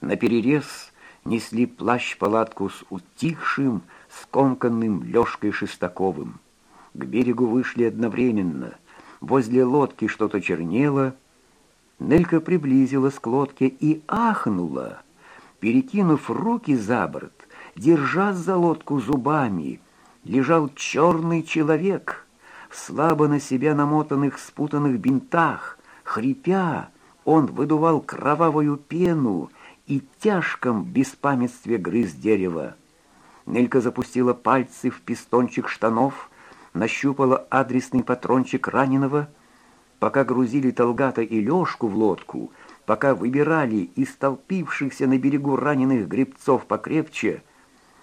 На перерез несли плащ-палатку с утихшим, скомканным Лёшкой Шестаковым. К берегу вышли одновременно. Возле лодки что-то чернело. Нелька приблизилась к лодке и ахнула. Перекинув руки за борт, держась за лодку зубами, лежал черный человек в слабо на себя намотанных спутанных бинтах. Хрипя, он выдувал кровавую пену и тяжком беспамятстве грыз дерево. Нелька запустила пальцы в пистончик штанов, нащупала адресный патрончик раненого. Пока грузили Толгата и Лёшку в лодку, пока выбирали из толпившихся на берегу раненых гребцов покрепче,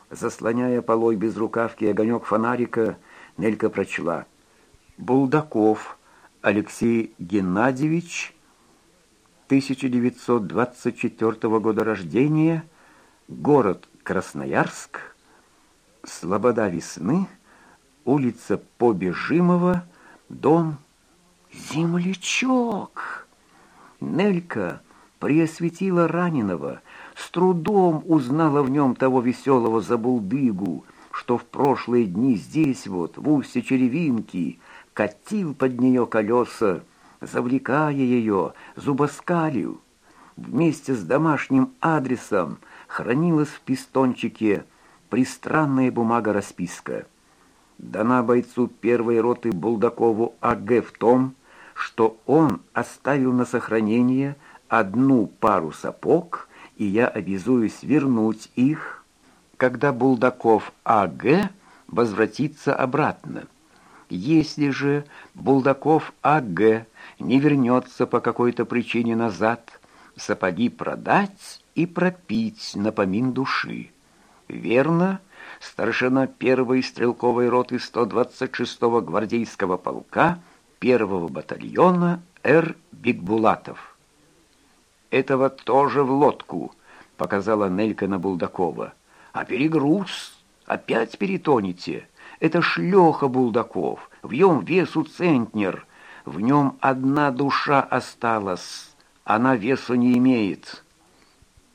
заслоняя полой без рукавки огонек фонарика, Нелька прочла. «Булдаков Алексей Геннадьевич, 1924 года рождения, город Красноярск, Слобода весны, улица Побежимова, дом «Землячок!» Нелька приосветила раненого, с трудом узнала в нем того веселого забулдыгу, что в прошлые дни здесь вот, в устье черевинки, катил под нее колеса, завлекая ее, зубоскалил. Вместе с домашним адресом хранилась в пистончике пристранная бумага-расписка. Дана бойцу первой роты Булдакову А.Г. в том, что он оставил на сохранение одну пару сапог, и я обязуюсь вернуть их, когда Булдаков А.Г. возвратится обратно. Если же Булдаков А.Г. не вернется по какой-то причине назад, сапоги продать и пропить на помин души. Верно, старшина первой стрелковой роты 126-го гвардейского полка первого батальона Р. Бигбулатов. «Этого тоже в лодку», — показала Нелька на Булдакова. «А перегруз? Опять перетонете? Это шлёха Булдаков, в нем весу центнер, в нем одна душа осталась, она весу не имеет».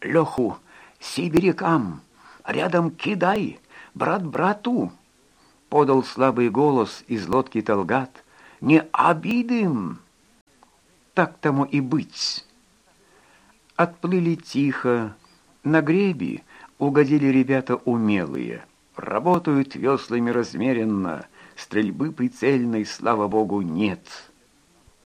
«Лёху, сибирякам!» Рядом кидай, брат брату!» Подал слабый голос из лодки Толгат. «Не обидим!» «Так тому и быть!» Отплыли тихо, на гребе угодили ребята умелые. Работают веслами размеренно, стрельбы прицельной, слава богу, нет.